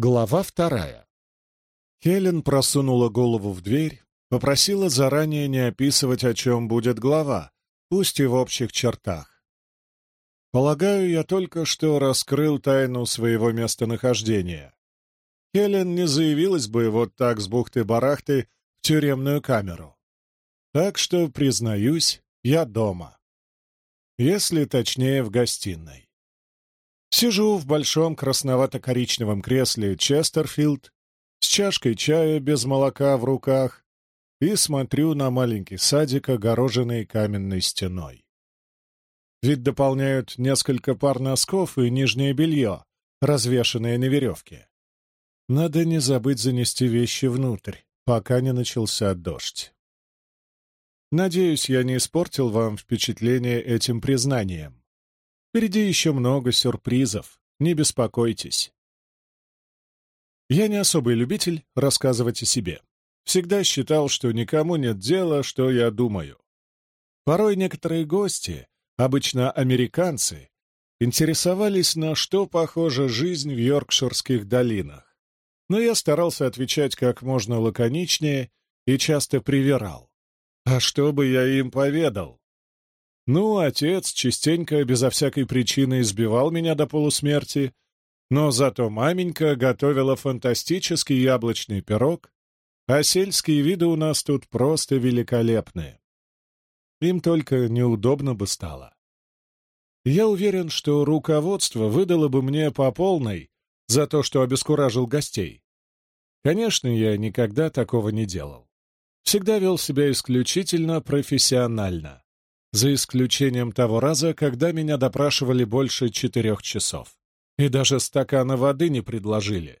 Глава вторая. Хелен просунула голову в дверь, попросила заранее не описывать, о чем будет глава, пусть и в общих чертах. Полагаю, я только что раскрыл тайну своего местонахождения. Хелен не заявилась бы вот так с бухты-барахты в тюремную камеру. Так что, признаюсь, я дома. Если точнее, в гостиной. Сижу в большом красновато-коричневом кресле Честерфилд с чашкой чая без молока в руках и смотрю на маленький садик, огороженный каменной стеной. Вид дополняют несколько пар носков и нижнее белье, развешанное на веревке. Надо не забыть занести вещи внутрь, пока не начался дождь. Надеюсь, я не испортил вам впечатление этим признанием. Впереди еще много сюрпризов, не беспокойтесь. Я не особый любитель рассказывать о себе. Всегда считал, что никому нет дела, что я думаю. Порой некоторые гости, обычно американцы, интересовались, на что похожа жизнь в Йоркширских долинах. Но я старался отвечать как можно лаконичнее и часто привирал. А что бы я им поведал? Ну, отец частенько, безо всякой причины, избивал меня до полусмерти, но зато маменька готовила фантастический яблочный пирог, а сельские виды у нас тут просто великолепные. Им только неудобно бы стало. Я уверен, что руководство выдало бы мне по полной за то, что обескуражил гостей. Конечно, я никогда такого не делал. Всегда вел себя исключительно профессионально за исключением того раза, когда меня допрашивали больше четырех часов. И даже стакана воды не предложили.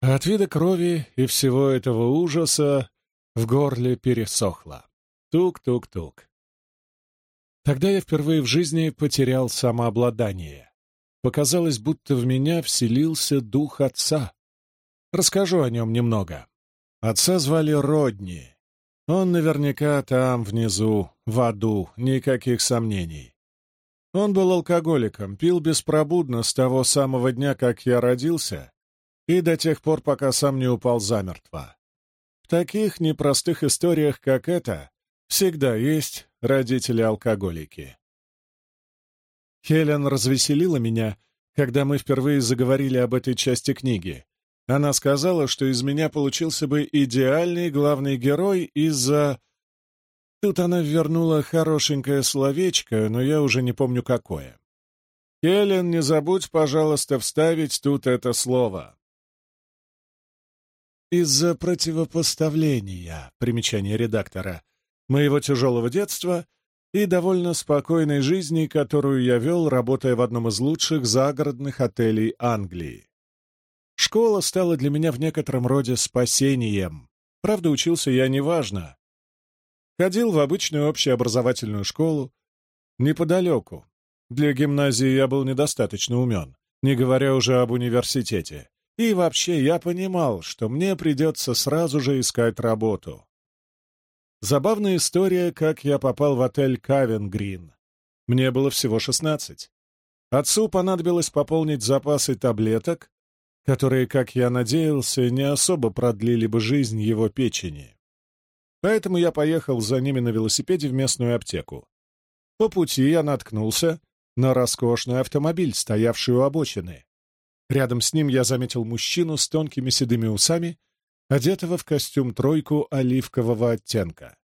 От вида крови и всего этого ужаса в горле пересохло. Тук-тук-тук. Тогда я впервые в жизни потерял самообладание. Показалось, будто в меня вселился дух отца. Расскажу о нем немного. Отца звали Родни. Он наверняка там, внизу, в аду, никаких сомнений. Он был алкоголиком, пил беспробудно с того самого дня, как я родился, и до тех пор, пока сам не упал замертво. В таких непростых историях, как эта, всегда есть родители-алкоголики. Хелен развеселила меня, когда мы впервые заговорили об этой части книги, она сказала, что из меня получился бы идеальный главный герой из-за... Тут она вернула хорошенькое словечко, но я уже не помню какое. «Хелен, не забудь, пожалуйста, вставить тут это слово». Из-за противопоставления, примечание редактора, моего тяжелого детства и довольно спокойной жизни, которую я вел, работая в одном из лучших загородных отелей Англии. Школа стала для меня в некотором роде спасением. Правда, учился я неважно. Ходил в обычную общеобразовательную школу, неподалеку. Для гимназии я был недостаточно умен, не говоря уже об университете. И вообще я понимал, что мне придется сразу же искать работу. Забавная история, как я попал в отель Кавен Грин. Мне было всего шестнадцать. Отцу понадобилось пополнить запасы таблеток, которые, как я надеялся, не особо продлили бы жизнь его печени. Поэтому я поехал за ними на велосипеде в местную аптеку. По пути я наткнулся на роскошный автомобиль, стоявший у обочины. Рядом с ним я заметил мужчину с тонкими седыми усами, одетого в костюм-тройку оливкового оттенка.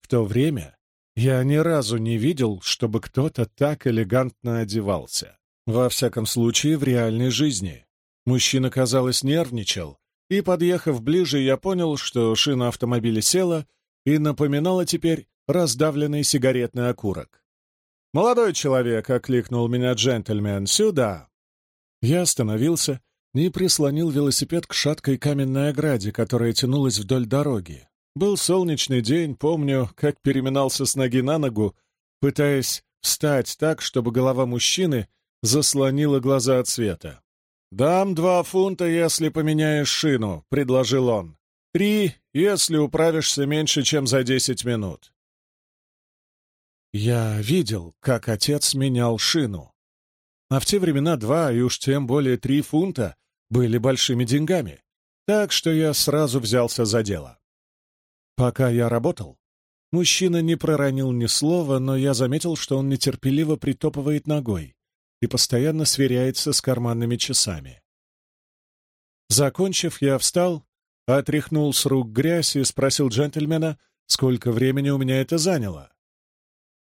В то время я ни разу не видел, чтобы кто-то так элегантно одевался. Во всяком случае, в реальной жизни. Мужчина, казалось, нервничал, и, подъехав ближе, я понял, что шина автомобиля села и напоминала теперь раздавленный сигаретный окурок. «Молодой человек!» — окликнул меня джентльмен. «Сюда!» Я остановился и прислонил велосипед к шаткой каменной ограде, которая тянулась вдоль дороги. Был солнечный день, помню, как переминался с ноги на ногу, пытаясь встать так, чтобы голова мужчины заслонила глаза от света. «Дам два фунта, если поменяешь шину», — предложил он. «Три, если управишься меньше, чем за десять минут». Я видел, как отец менял шину. А в те времена два и уж тем более три фунта были большими деньгами, так что я сразу взялся за дело. Пока я работал, мужчина не проронил ни слова, но я заметил, что он нетерпеливо притопывает ногой и постоянно сверяется с карманными часами. Закончив, я встал, отряхнул с рук грязь и спросил джентльмена, сколько времени у меня это заняло.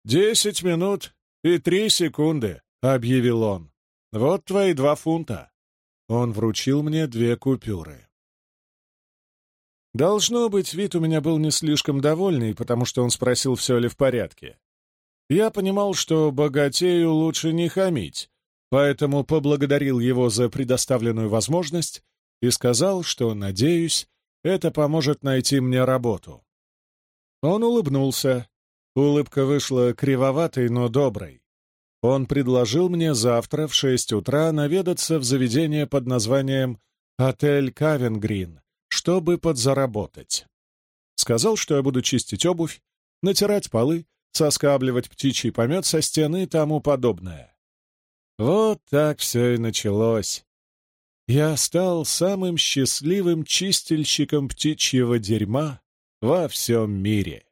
«Десять минут и три секунды», — объявил он. «Вот твои два фунта». Он вручил мне две купюры. Должно быть, вид у меня был не слишком довольный, потому что он спросил, все ли в порядке. Я понимал, что богатею лучше не хамить, поэтому поблагодарил его за предоставленную возможность и сказал, что, надеюсь, это поможет найти мне работу. Он улыбнулся. Улыбка вышла кривоватой, но доброй. Он предложил мне завтра в шесть утра наведаться в заведение под названием «Отель Кавенгрин», чтобы подзаработать. Сказал, что я буду чистить обувь, натирать полы, соскабливать птичий помет со стены и тому подобное. Вот так все и началось. Я стал самым счастливым чистильщиком птичьего дерьма во всем мире.